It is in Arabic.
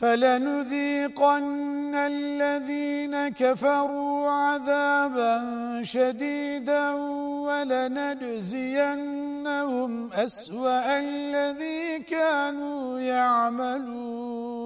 فلنذيقن الذين كفروا عذابا شديدا ولنجزينهم أسوأ الذي كانوا يعملون.